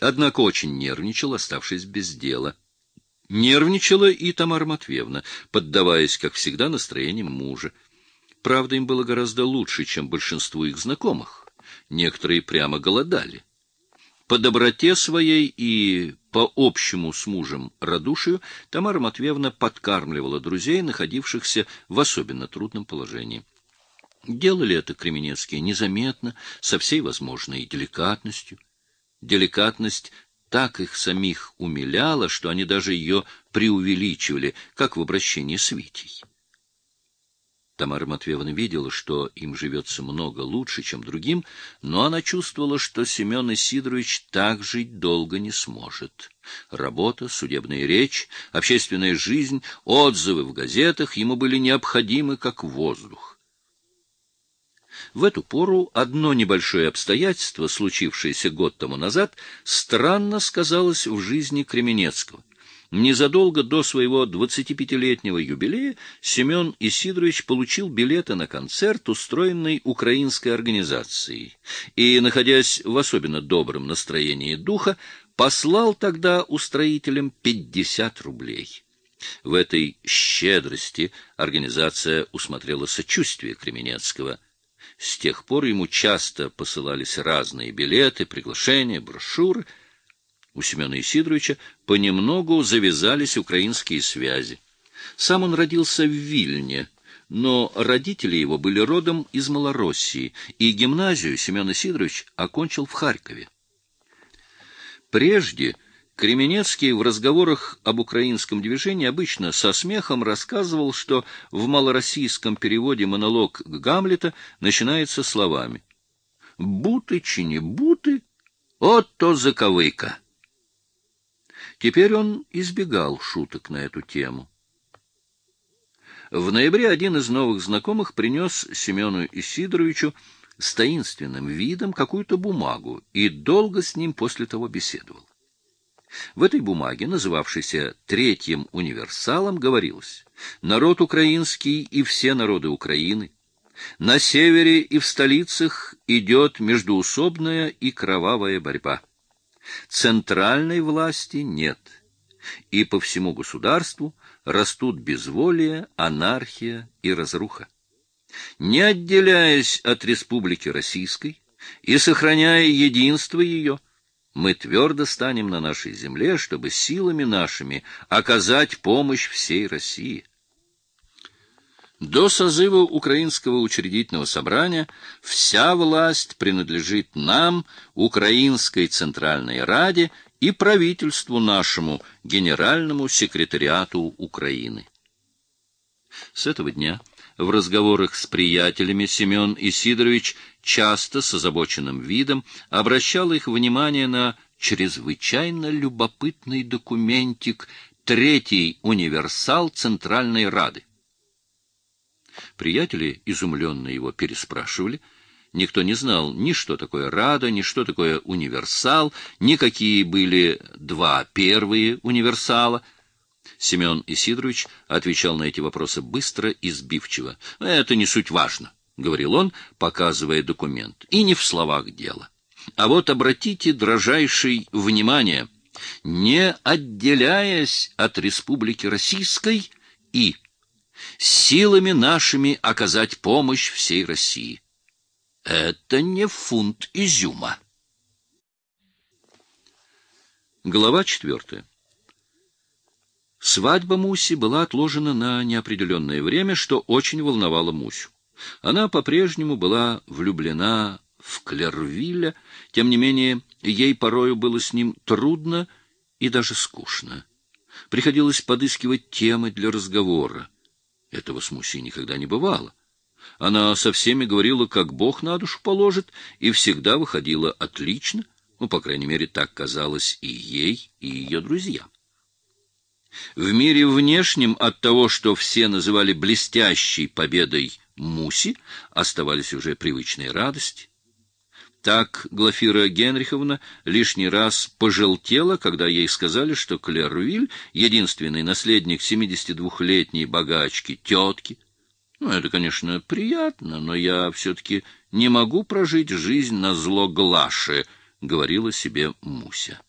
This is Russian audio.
Однако очень нервничал, оставшись без дела. Нервничала и Тамара Матвеевна, поддаваясь, как всегда, настроениям мужа. Правда, им было гораздо лучше, чем большинству их знакомых. Некоторые прямо голодали. По доброте своей и по общему с мужем радушию Тамара Матвеевна подкармливала друзей, находившихся в особенно трудном положении. Делали это Кременецкие незаметно, со всей возможной деликатностью. Деликатность так их самих умиляла, что они даже ее преувеличивали, как в обращении с Витей. Тамара Матвеевна видела, что им живется много лучше, чем другим, но она чувствовала, что Семен Исидорович так жить долго не сможет. Работа, судебная речь, общественная жизнь, отзывы в газетах ему были необходимы, как воздух. В эту пору одно небольшое обстоятельство, случившееся год тому назад, странно сказалось в жизни Кременецкого. Незадолго до своего 25-летнего юбилея Семен Исидорович получил билеты на концерт, устроенный украинской организацией, и, находясь в особенно добром настроении духа, послал тогда устроителям 50 рублей. В этой щедрости организация усмотрела сочувствие Кременецкого – с тех пор ему часто посылались разные билеты, приглашения, брошюры. У Семена Исидоровича понемногу завязались украинские связи. Сам он родился в Вильне, но родители его были родом из Малороссии, и гимназию Семен Исидорович окончил в Харькове. Прежде Кременецкий в разговорах об украинском движении обычно со смехом рассказывал, что в малороссийском переводе монолог Гамлета начинается словами «Буты чи не буты, от то заковыка». Теперь он избегал шуток на эту тему. В ноябре один из новых знакомых принес Семену Исидоровичу с таинственным видом какую-то бумагу и долго с ним после того беседовал. В этой бумаге, называвшейся «Третьим универсалом», говорилось «Народ украинский и все народы Украины. На севере и в столицах идет междуусобная и кровавая борьба. Центральной власти нет, и по всему государству растут безволие, анархия и разруха. Не отделяясь от Республики Российской и сохраняя единство ее, мы твердо станем на нашей земле, чтобы силами нашими оказать помощь всей России. До созыва Украинского учредительного собрания вся власть принадлежит нам, Украинской Центральной Раде и правительству нашему, Генеральному секретариату Украины. С этого дня в разговорах с приятелями Семен Исидорович часто с озабоченным видом обращал их внимание на чрезвычайно любопытный документик «Третий универсал Центральной Рады». Приятели изумленно его переспрашивали. Никто не знал ни что такое Рада, ни что такое универсал, ни какие были два первые универсала — Семен Исидорович отвечал на эти вопросы быстро и сбивчиво. «Это не суть важно», — говорил он, показывая документ. «И не в словах дело. А вот обратите, дрожайший, внимание, не отделяясь от Республики Российской и силами нашими оказать помощь всей России. Это не фунт изюма». Глава четвертая. Свадьба Муси была отложена на неопределенное время, что очень волновало Мусю. Она по-прежнему была влюблена в Клервилля, тем не менее ей порою было с ним трудно и даже скучно. Приходилось подыскивать темы для разговора. Этого с Мусей никогда не бывало. Она со всеми говорила, как Бог на душу положит, и всегда выходила отлично, ну, по крайней мере, так казалось и ей, и ее друзьям. В мире внешнем от того, что все называли блестящей победой Муси, оставались уже привычные радости. Так Глафира Генриховна лишний раз пожелтела, когда ей сказали, что Клервиль — единственный наследник 72-летней богачки тетки. Ну, это, конечно, приятно, но я все-таки не могу прожить жизнь на зло Глаше, — говорила себе Муся.